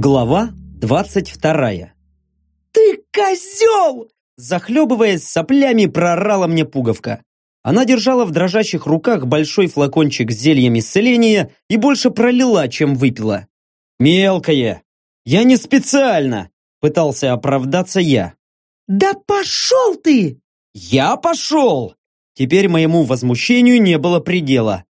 Глава двадцать вторая. «Ты козел!» Захлебываясь соплями, прорала мне пуговка. Она держала в дрожащих руках большой флакончик с зельем исцеления и больше пролила, чем выпила. «Мелкая! Я не специально!» Пытался оправдаться я. «Да пошел ты!» «Я пошел!» Теперь моему возмущению не было предела.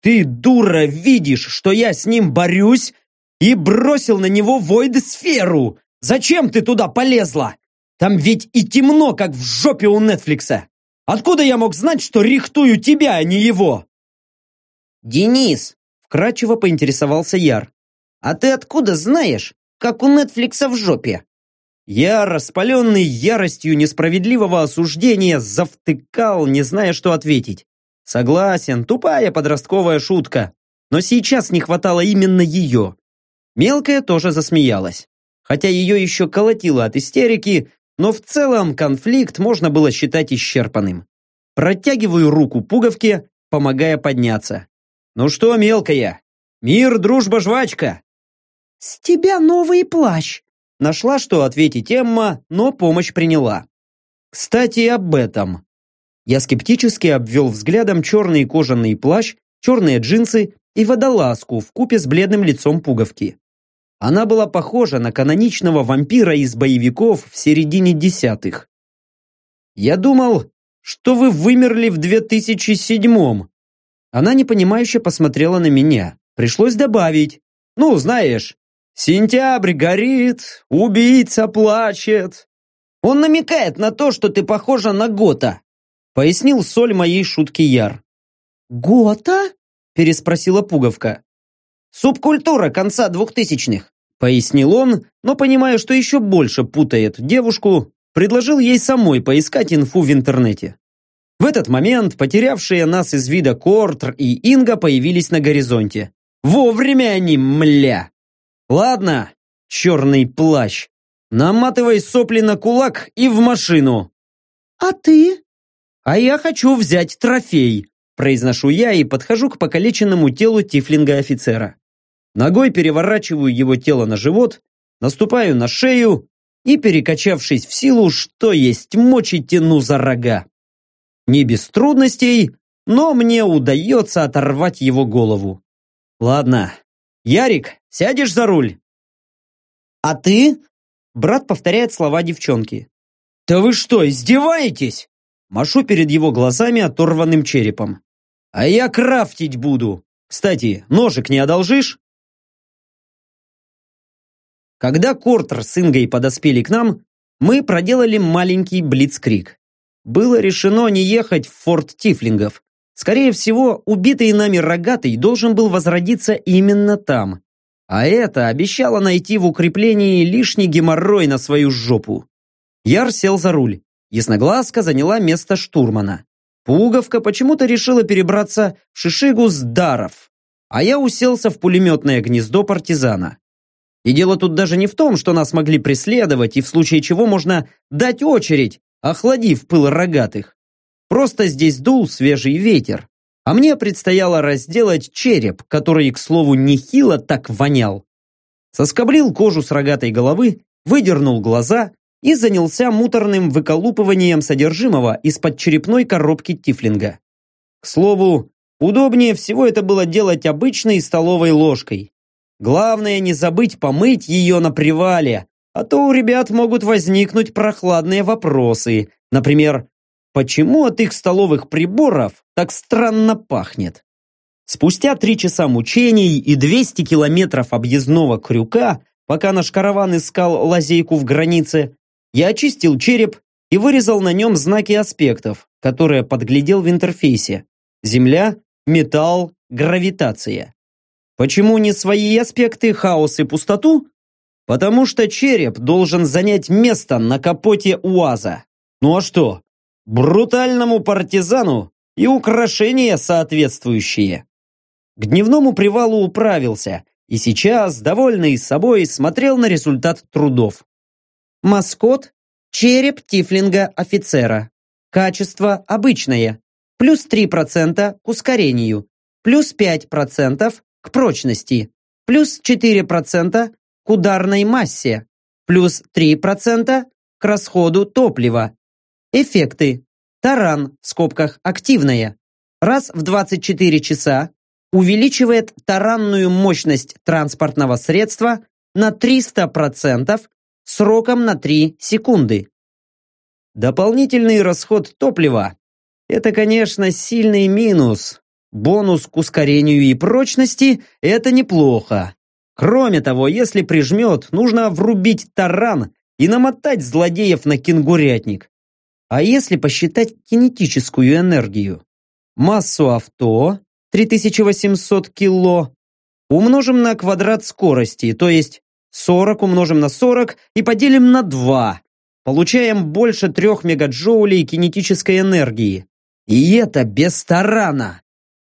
«Ты, дура, видишь, что я с ним борюсь и бросил на него войд-сферу! Зачем ты туда полезла? Там ведь и темно, как в жопе у Нетфликса! Откуда я мог знать, что рихтую тебя, а не его?» «Денис!» – вкратчиво поинтересовался Яр. «А ты откуда знаешь, как у Нетфликса в жопе?» Я, распаленный яростью несправедливого осуждения, завтыкал, не зная, что ответить. Согласен, тупая подростковая шутка. Но сейчас не хватало именно ее. Мелкая тоже засмеялась. Хотя ее еще колотило от истерики, но в целом конфликт можно было считать исчерпанным. Протягиваю руку пуговке, помогая подняться. «Ну что, мелкая? Мир, дружба, жвачка!» «С тебя новый плащ!» Нашла, что ответить Эмма, но помощь приняла. Кстати, об этом. Я скептически обвел взглядом черный кожаный плащ, черные джинсы и водолазку в купе с бледным лицом пуговки. Она была похожа на каноничного вампира из боевиков в середине десятых. Я думал, что вы вымерли в 2007-м. Она непонимающе посмотрела на меня. Пришлось добавить. Ну, знаешь, Сентябрь горит, убийца плачет. Он намекает на то, что ты похожа на Гота, пояснил соль моей шутки Яр. Гота? переспросила Пуговка. Субкультура конца двухтысячных, пояснил он, но понимая, что еще больше путает девушку, предложил ей самой поискать инфу в интернете. В этот момент потерявшие нас из вида Кортр и Инга появились на горизонте. Вовремя они, мля! Ладно, черный плащ, наматывай сопли на кулак и в машину. А ты? А я хочу взять трофей, произношу я и подхожу к покалеченному телу тифлинга-офицера. Ногой переворачиваю его тело на живот, наступаю на шею и, перекачавшись в силу, что есть мочи, тяну за рога. Не без трудностей, но мне удается оторвать его голову. Ладно, Ярик, сядешь за руль? А ты? Брат повторяет слова девчонки. Да вы что, издеваетесь? Машу перед его глазами оторванным черепом. А я крафтить буду. Кстати, ножик не одолжишь? Когда Кортер с Ингой подоспели к нам, мы проделали маленький блицкрик. Было решено не ехать в форт Тифлингов, Скорее всего, убитый нами рогатый должен был возродиться именно там. А это обещало найти в укреплении лишний геморрой на свою жопу. Яр сел за руль. Ясноглазка заняла место штурмана. Пуговка почему-то решила перебраться в Шишигу с Даров, а я уселся в пулеметное гнездо партизана. И дело тут даже не в том, что нас могли преследовать, и в случае чего можно дать очередь, охладив пыл рогатых. Просто здесь дул свежий ветер, а мне предстояло разделать череп, который, к слову, нехило так вонял. Соскоблил кожу с рогатой головы, выдернул глаза и занялся муторным выколупыванием содержимого из-под черепной коробки тифлинга. К слову, удобнее всего это было делать обычной столовой ложкой. Главное не забыть помыть ее на привале, а то у ребят могут возникнуть прохладные вопросы. Например, почему от их столовых приборов так странно пахнет. Спустя три часа мучений и 200 километров объездного крюка, пока наш караван искал лазейку в границе, я очистил череп и вырезал на нем знаки аспектов, которые подглядел в интерфейсе. Земля, металл, гравитация. Почему не свои аспекты, хаос и пустоту? Потому что череп должен занять место на капоте УАЗа. Ну а что? брутальному партизану и украшения соответствующие. К дневному привалу управился и сейчас, довольный собой, смотрел на результат трудов. Маскот – череп тифлинга-офицера. Качество обычное. Плюс 3% к ускорению. Плюс 5% к прочности. Плюс 4% к ударной массе, плюс 3% к расходу топлива. Эффекты. Таран, в скобках активная, раз в 24 часа увеличивает таранную мощность транспортного средства на 300% сроком на 3 секунды. Дополнительный расход топлива – это, конечно, сильный минус. Бонус к ускорению и прочности – это неплохо. Кроме того, если прижмет, нужно врубить таран и намотать злодеев на кенгурятник. А если посчитать кинетическую энергию? Массу авто 3800 кило умножим на квадрат скорости, то есть 40 умножим на 40 и поделим на 2. Получаем больше 3 мегаджоулей кинетической энергии. И это без тарана.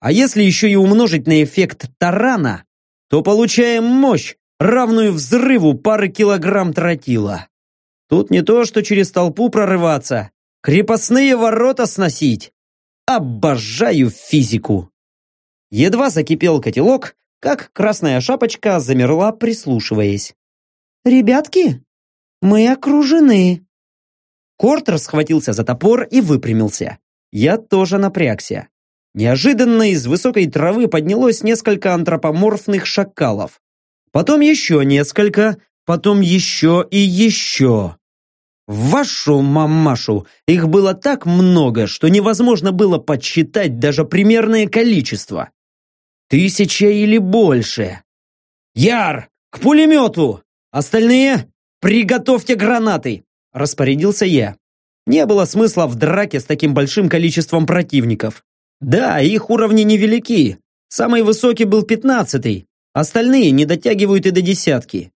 А если еще и умножить на эффект тарана, то получаем мощь, равную взрыву пары килограмм тротила. Тут не то, что через толпу прорываться, крепостные ворота сносить. Обожаю физику. Едва закипел котелок, как красная шапочка замерла, прислушиваясь. «Ребятки, мы окружены». Кортер схватился за топор и выпрямился. Я тоже напрягся. Неожиданно из высокой травы поднялось несколько антропоморфных шакалов. Потом еще несколько, потом еще и еще. Вашу мамашу! Их было так много, что невозможно было подсчитать даже примерное количество. Тысяча или больше. «Яр, к пулемету! Остальные приготовьте гранаты!» Распорядился я. Не было смысла в драке с таким большим количеством противников. Да, их уровни невелики. Самый высокий был пятнадцатый. Остальные не дотягивают и до десятки.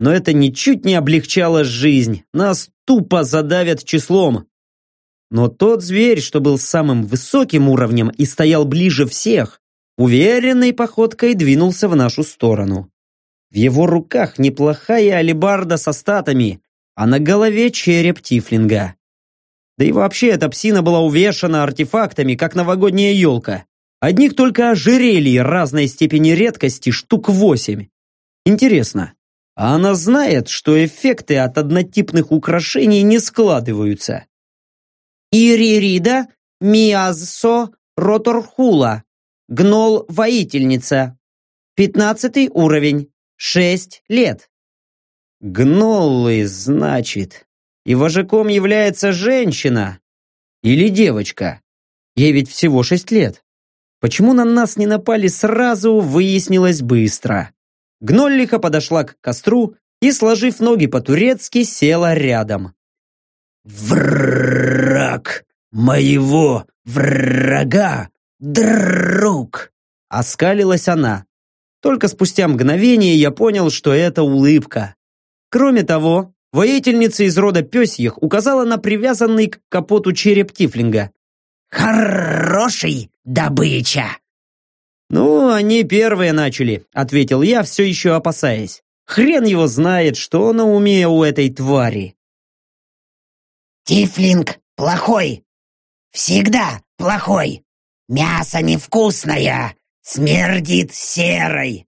Но это ничуть не облегчало жизнь. Нас тупо задавят числом. Но тот зверь, что был самым высоким уровнем и стоял ближе всех, уверенной походкой двинулся в нашу сторону. В его руках неплохая алебарда со статами, а на голове череп Тифлинга. Да и вообще эта псина была увешана артефактами, как новогодняя елка. Одних только ожерелий разной степени редкости штук восемь. Интересно, а она знает, что эффекты от однотипных украшений не складываются? Иририда Миазсо Роторхула Гнол-воительница. Пятнадцатый уровень. Шесть лет. Гноллы, значит. И вожаком является женщина. Или девочка. Ей ведь всего шесть лет. Почему на нас не напали сразу, выяснилось быстро. Гноллиха подошла к костру и, сложив ноги по-турецки, села рядом. «Враг моего врага «Друг!» — оскалилась она. Только спустя мгновение я понял, что это улыбка. Кроме того, воительница из рода пёсьих указала на привязанный к капоту череп Тифлинга. «Хороший добыча!» «Ну, они первые начали», — ответил я, все еще опасаясь. «Хрен его знает, что на уме у этой твари». «Тифлинг плохой. Всегда плохой», Мясо невкусное, смердит серой.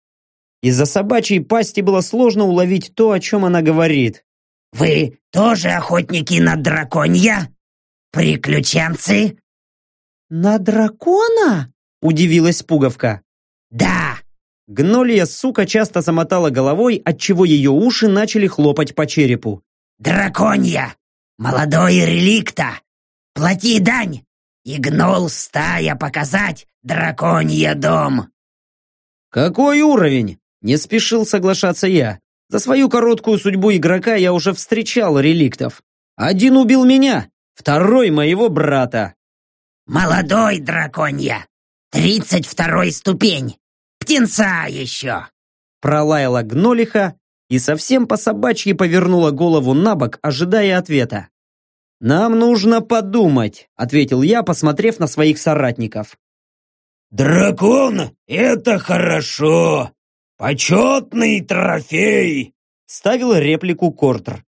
Из-за собачьей пасти было сложно уловить то, о чем она говорит. Вы тоже охотники на драконья? Приключенцы? На дракона? Удивилась пуговка. Да. Гнолья сука часто замотала головой, отчего ее уши начали хлопать по черепу. Драконья! Молодой реликта! Плати дань! И гнул стая показать драконья дом. Какой уровень? Не спешил соглашаться я. За свою короткую судьбу игрока я уже встречал реликтов. Один убил меня, второй моего брата. Молодой драконья, тридцать второй ступень, птенца еще. Пролаяла гнолиха и совсем по собачьи повернула голову на бок, ожидая ответа. «Нам нужно подумать», — ответил я, посмотрев на своих соратников. «Дракон — это хорошо! Почетный трофей!» — ставил реплику Кортер.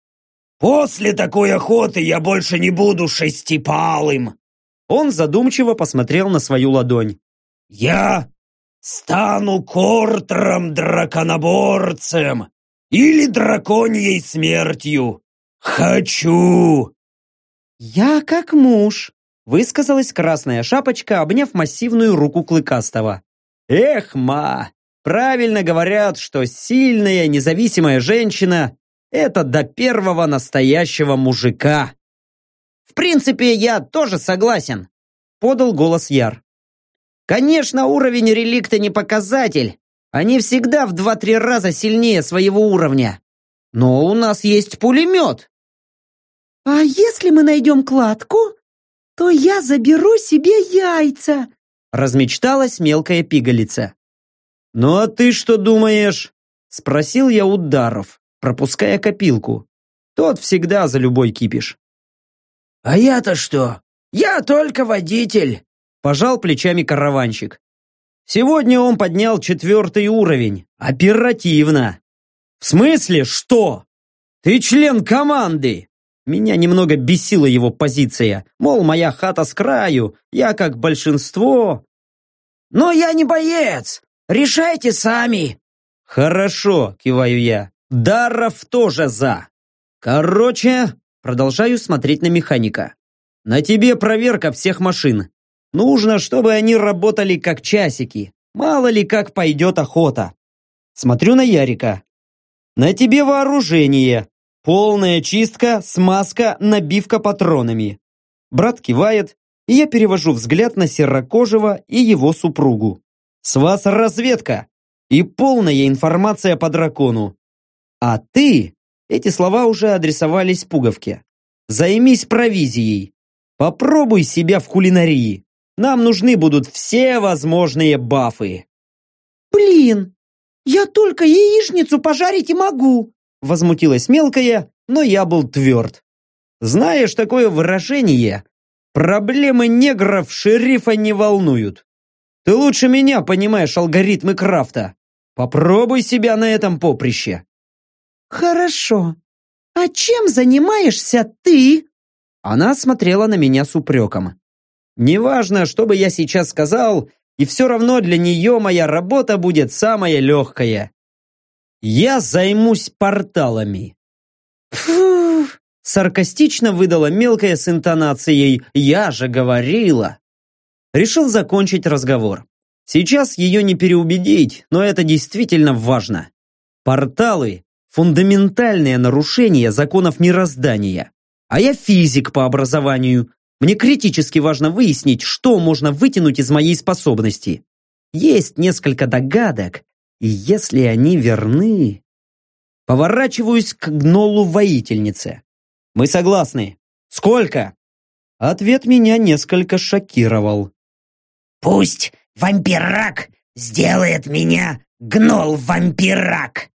«После такой охоты я больше не буду шестипалым!» Он задумчиво посмотрел на свою ладонь. «Я стану Кортером-драконоборцем, или драконьей смертью. Хочу!» «Я как муж», — высказалась красная шапочка, обняв массивную руку Клыкастого. «Эх, ма! Правильно говорят, что сильная, независимая женщина — это до первого настоящего мужика». В принципе, я тоже согласен, подал голос Яр. Конечно, уровень реликта не показатель. Они всегда в два-три раза сильнее своего уровня. Но у нас есть пулемет. А если мы найдем кладку, то я заберу себе яйца, размечталась мелкая пигалица. «Ну а ты что думаешь?» Спросил я у Даров, пропуская копилку. Тот всегда за любой кипиш. «А я-то что? Я только водитель!» Пожал плечами караванщик. Сегодня он поднял четвертый уровень. Оперативно. В смысле, что? Ты член команды. Меня немного бесила его позиция. Мол, моя хата с краю, я как большинство. Но я не боец. Решайте сами. Хорошо, киваю я. Даров тоже за. Короче, продолжаю смотреть на механика. На тебе проверка всех машин. Нужно, чтобы они работали как часики. Мало ли как пойдет охота. Смотрю на Ярика. На тебе вооружение. Полная чистка, смазка, набивка патронами. Брат кивает, и я перевожу взгляд на Серокожего и его супругу. С вас разведка и полная информация по дракону. А ты, эти слова уже адресовались пуговке. Займись провизией. Попробуй себя в кулинарии. Нам нужны будут все возможные бафы. Блин, я только яичницу пожарить и могу, возмутилась мелкая, но я был тверд. Знаешь такое выражение? Проблемы негров шерифа не волнуют. Ты лучше меня понимаешь алгоритмы крафта. Попробуй себя на этом поприще. Хорошо. А чем занимаешься ты? Она смотрела на меня с упреком. Неважно, что бы я сейчас сказал, и все равно для нее моя работа будет самая легкая. Я займусь порталами. Фу, саркастично выдала мелкая с интонацией «Я же говорила». Решил закончить разговор. Сейчас ее не переубедить, но это действительно важно. Порталы – фундаментальное нарушение законов мироздания. А я физик по образованию, мне критически важно выяснить, что можно вытянуть из моей способности. Есть несколько догадок, и если они верны... Поворачиваюсь к гнолу-воительнице. Мы согласны. Сколько? Ответ меня несколько шокировал. Пусть вампирак сделает меня гнол-вампирак.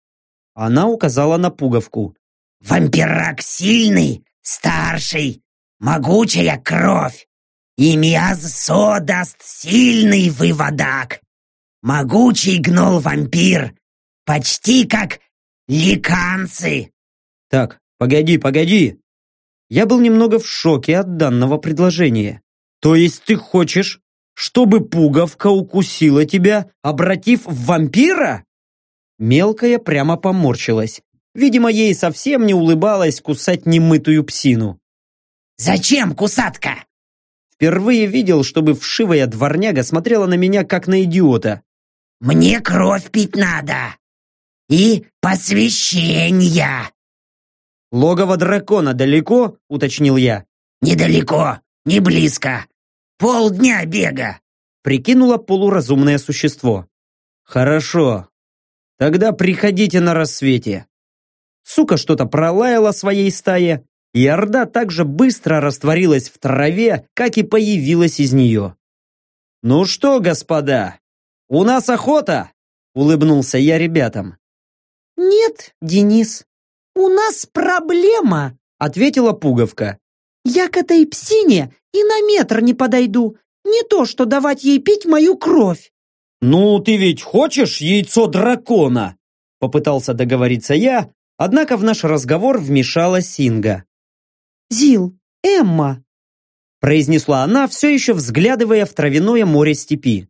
Она указала на пуговку. Вампирак сильный, старший, могучая кровь, и Миазсо даст сильный выводак. Могучий гнол-вампир, почти как ликанцы. Так, погоди, погоди. Я был немного в шоке от данного предложения. То есть ты хочешь, чтобы пуговка укусила тебя, обратив в вампира? Мелкая прямо поморщилась. Видимо, ей совсем не улыбалось кусать немытую псину. «Зачем, кусатка?» Впервые видел, чтобы вшивая дворняга смотрела на меня, как на идиота. «Мне кровь пить надо. И посвящения». «Логово дракона далеко?» — уточнил я. «Недалеко, не близко. Полдня бега», — прикинуло полуразумное существо. «Хорошо. Тогда приходите на рассвете». Сука что-то пролаяла своей стае, и орда так же быстро растворилась в траве, как и появилась из нее. «Ну что, господа, у нас охота!» — улыбнулся я ребятам. «Нет, Денис, у нас проблема!» — ответила пуговка. «Я к этой псине и на метр не подойду, не то что давать ей пить мою кровь!» «Ну, ты ведь хочешь яйцо дракона?» Попытался договориться я, однако в наш разговор вмешалась Синга. Зил, Эмма!» произнесла она, все еще взглядывая в травяное море степи.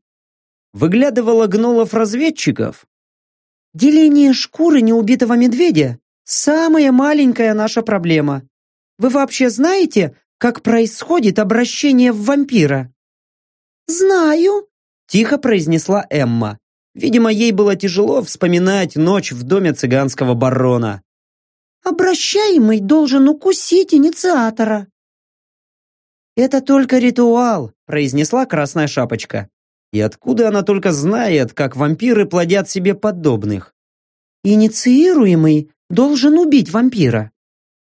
Выглядывала гнолов-разведчиков? Деление шкуры неубитого медведя – самая маленькая наша проблема. Вы вообще знаете, как происходит обращение в вампира?» «Знаю», – тихо произнесла Эмма. Видимо, ей было тяжело вспоминать ночь в доме цыганского барона. «Обращаемый должен укусить инициатора». «Это только ритуал», – произнесла Красная Шапочка. И откуда она только знает, как вампиры плодят себе подобных? Инициируемый должен убить вампира.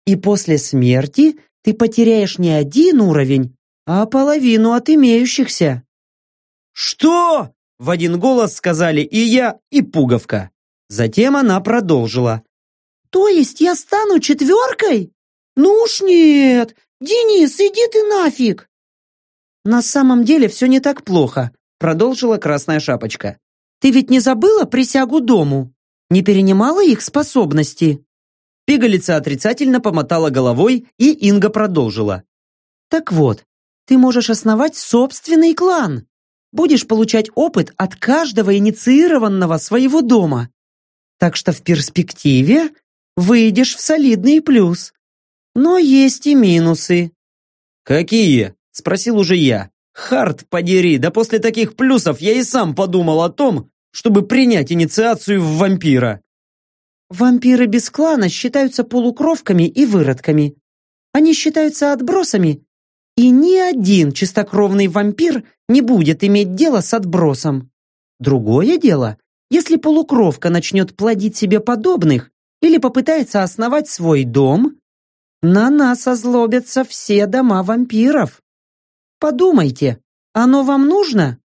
И после смерти ты потеряешь не один уровень, а половину от имеющихся. «Что?» – в один голос сказали и я, и Пуговка. Затем она продолжила. «То есть я стану четверкой? Ну уж нет! Денис, иди ты нафиг!» «На самом деле все не так плохо», – продолжила Красная Шапочка. «Ты ведь не забыла присягу дому? Не перенимала их способности?» Пигалица отрицательно помотала головой, и Инга продолжила. «Так вот, ты можешь основать собственный клан. Будешь получать опыт от каждого инициированного своего дома. Так что в перспективе выйдешь в солидный плюс. Но есть и минусы». «Какие?» – спросил уже я. «Харт, подери, да после таких плюсов я и сам подумал о том, чтобы принять инициацию в вампира». Вампиры без клана считаются полукровками и выродками. Они считаются отбросами, и ни один чистокровный вампир не будет иметь дело с отбросом. Другое дело, если полукровка начнет плодить себе подобных или попытается основать свой дом, на нас озлобятся все дома вампиров. Подумайте, оно вам нужно?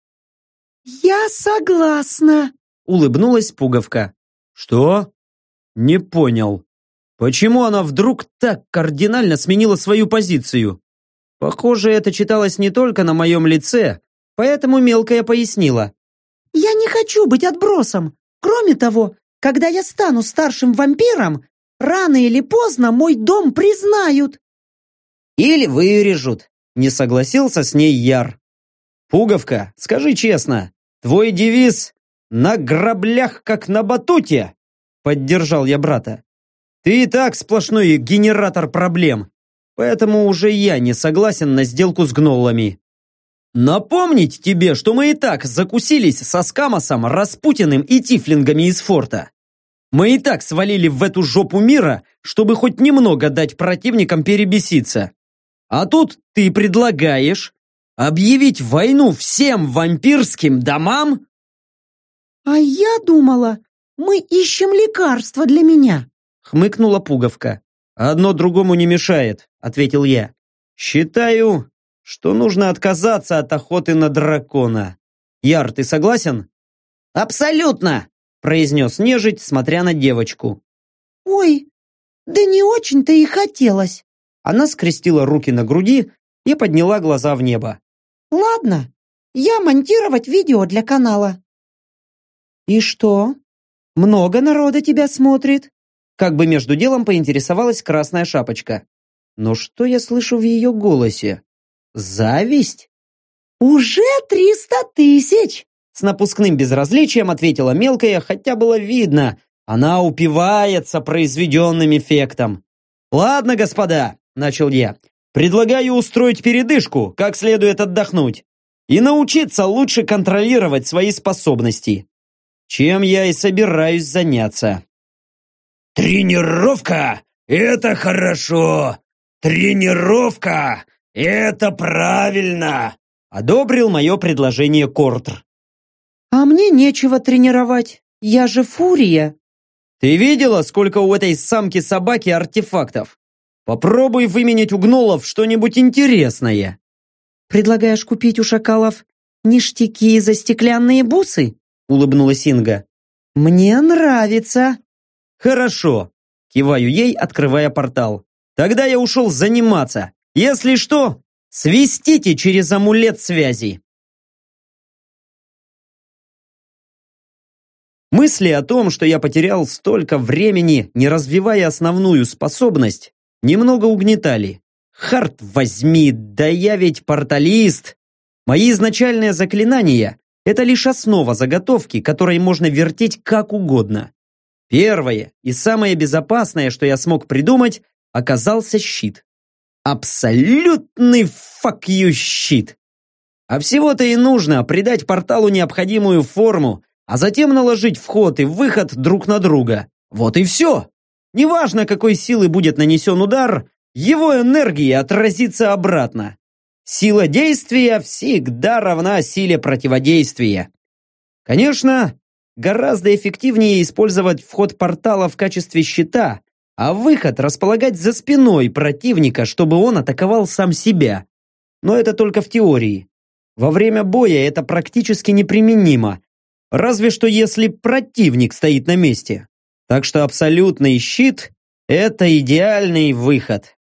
Я согласна, улыбнулась пуговка. Что? Не понял. Почему она вдруг так кардинально сменила свою позицию? Похоже, это читалось не только на моем лице, поэтому мелкая пояснила. «Я не хочу быть отбросом. Кроме того, когда я стану старшим вампиром, рано или поздно мой дом признают». «Или вырежут», — не согласился с ней Яр. «Пуговка, скажи честно, твой девиз «на граблях, как на батуте»?» Поддержал я брата. Ты и так сплошной генератор проблем. Поэтому уже я не согласен на сделку с гноллами. Напомнить тебе, что мы и так закусились со Скамосом, Распутиным и Тифлингами из форта. Мы и так свалили в эту жопу мира, чтобы хоть немного дать противникам перебеситься. А тут ты предлагаешь объявить войну всем вампирским домам? А я думала, мы ищем лекарства для меня, хмыкнула пуговка. Одно другому не мешает, ответил я. Считаю, что нужно отказаться от охоты на дракона. Яр, ты согласен? Абсолютно, произнес нежить, смотря на девочку. Ой, да не очень-то и хотелось. Она скрестила руки на груди и подняла глаза в небо. Ладно, я монтировать видео для канала. И что? Много народа тебя смотрит?» Как бы между делом поинтересовалась Красная Шапочка. Но что я слышу в ее голосе? Зависть? «Уже триста тысяч!» С напускным безразличием ответила мелкая, хотя было видно, она упивается произведенным эффектом. «Ладно, господа», — начал я, «предлагаю устроить передышку, как следует отдохнуть, и научиться лучше контролировать свои способности чем я и собираюсь заняться. «Тренировка — это хорошо! Тренировка — это правильно!» одобрил мое предложение Кортр. «А мне нечего тренировать, я же фурия!» «Ты видела, сколько у этой самки собаки артефактов? Попробуй выменять у гнолов что-нибудь интересное!» «Предлагаешь купить у шакалов ништяки за стеклянные бусы?» улыбнулась Инга. «Мне нравится!» «Хорошо!» Киваю ей, открывая портал. «Тогда я ушел заниматься. Если что, свистите через амулет связи!» Мысли о том, что я потерял столько времени, не развивая основную способность, немного угнетали. Харт возьми, да я ведь порталист! Мои изначальные заклинания это лишь основа заготовки, которой можно вертеть как угодно. Первое и самое безопасное, что я смог придумать, оказался щит. Абсолютный you щит. А всего-то и нужно придать порталу необходимую форму, а затем наложить вход и выход друг на друга. Вот и все. Неважно, какой силы будет нанесен удар, его энергия отразится обратно. Сила действия всегда равна силе противодействия. Конечно, гораздо эффективнее использовать вход портала в качестве щита, а выход располагать за спиной противника, чтобы он атаковал сам себя. Но это только в теории. Во время боя это практически неприменимо, разве что если противник стоит на месте. Так что абсолютный щит – это идеальный выход.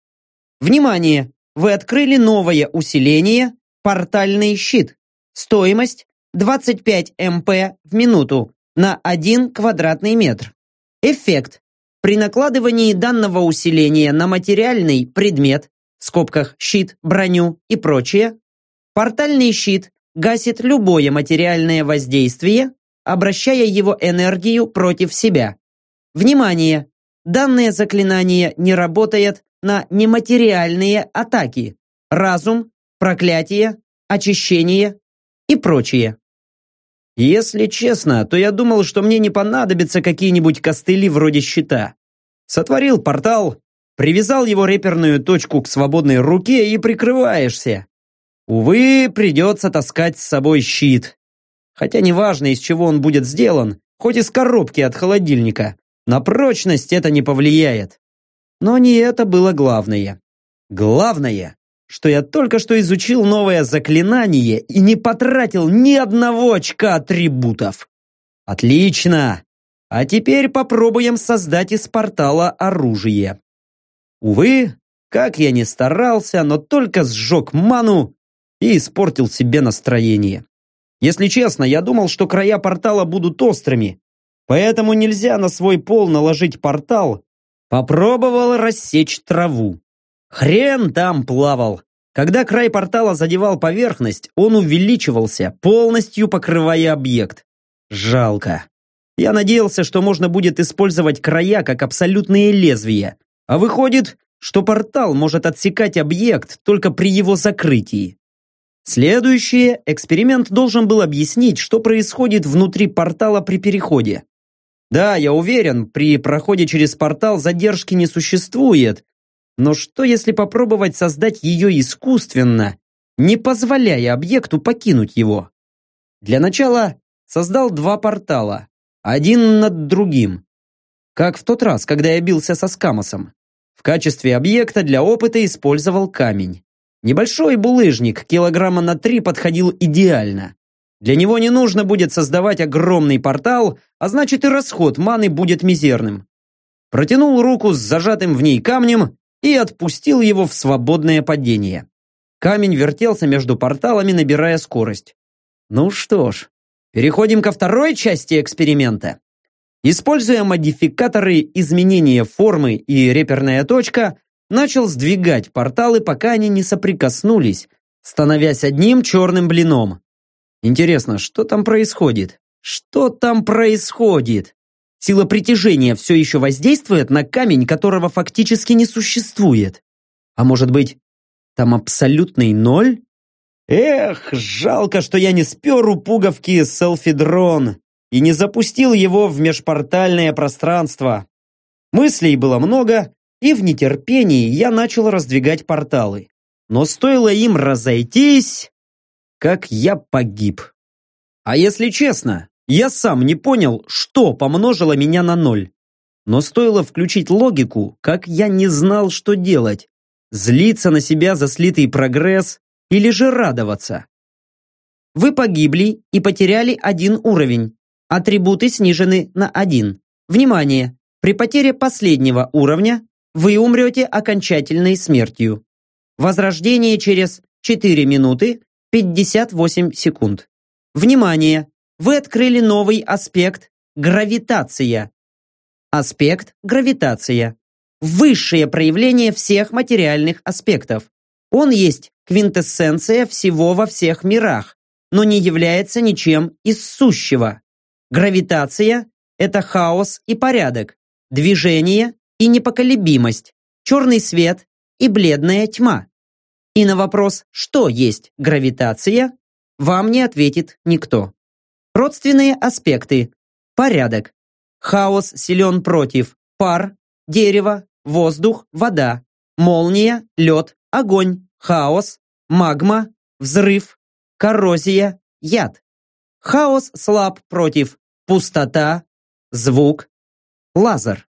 Внимание! Вы открыли новое усиление «Портальный щит». Стоимость 25 МП в минуту на 1 квадратный метр. Эффект. При накладывании данного усиления на материальный предмет, в скобках щит, броню и прочее, портальный щит гасит любое материальное воздействие, обращая его энергию против себя. Внимание! Данное заклинание не работает на нематериальные атаки, разум, проклятие, очищение и прочее. Если честно, то я думал, что мне не понадобятся какие-нибудь костыли вроде щита. Сотворил портал, привязал его реперную точку к свободной руке и прикрываешься. Увы, придется таскать с собой щит. Хотя неважно, из чего он будет сделан, хоть из коробки от холодильника, на прочность это не повлияет. Но не это было главное. Главное, что я только что изучил новое заклинание и не потратил ни одного очка атрибутов. Отлично! А теперь попробуем создать из портала оружие. Увы, как я ни старался, но только сжег ману и испортил себе настроение. Если честно, я думал, что края портала будут острыми, поэтому нельзя на свой пол наложить портал. Попробовал рассечь траву. Хрен там плавал. Когда край портала задевал поверхность, он увеличивался, полностью покрывая объект. Жалко. Я надеялся, что можно будет использовать края как абсолютные лезвия. А выходит, что портал может отсекать объект только при его закрытии. Следующее, эксперимент должен был объяснить, что происходит внутри портала при переходе. Да, я уверен, при проходе через портал задержки не существует, но что если попробовать создать ее искусственно, не позволяя объекту покинуть его? Для начала создал два портала, один над другим. Как в тот раз, когда я бился со Скамосом. В качестве объекта для опыта использовал камень. Небольшой булыжник, килограмма на три, подходил идеально. Для него не нужно будет создавать огромный портал, а значит и расход маны будет мизерным. Протянул руку с зажатым в ней камнем и отпустил его в свободное падение. Камень вертелся между порталами, набирая скорость. Ну что ж, переходим ко второй части эксперимента. Используя модификаторы изменения формы и реперная точка, начал сдвигать порталы, пока они не соприкоснулись, становясь одним черным блином. Интересно, что там происходит? Что там происходит? Сила притяжения все еще воздействует на камень, которого фактически не существует. А может быть, там абсолютный ноль? Эх, жалко, что я не спер у пуговки селфидрон и не запустил его в межпортальное пространство. Мыслей было много, и в нетерпении я начал раздвигать порталы. Но стоило им разойтись, как я погиб. А если честно, я сам не понял, что помножило меня на ноль. Но стоило включить логику, как я не знал, что делать. Злиться на себя за слитый прогресс или же радоваться. Вы погибли и потеряли один уровень. Атрибуты снижены на один. Внимание! При потере последнего уровня вы умрете окончательной смертью. Возрождение через 4 минуты 58 секунд. Внимание! вы открыли новый аспект – гравитация. Аспект – гравитация. Высшее проявление всех материальных аспектов. Он есть квинтэссенция всего во всех мирах, но не является ничем из сущего. Гравитация – это хаос и порядок, движение и непоколебимость, черный свет и бледная тьма. И на вопрос, что есть гравитация, вам не ответит никто. Родственные аспекты. Порядок. Хаос силен против пар, дерево, воздух, вода, молния, лед, огонь, хаос, магма, взрыв, коррозия, яд. Хаос слаб против пустота, звук, лазер.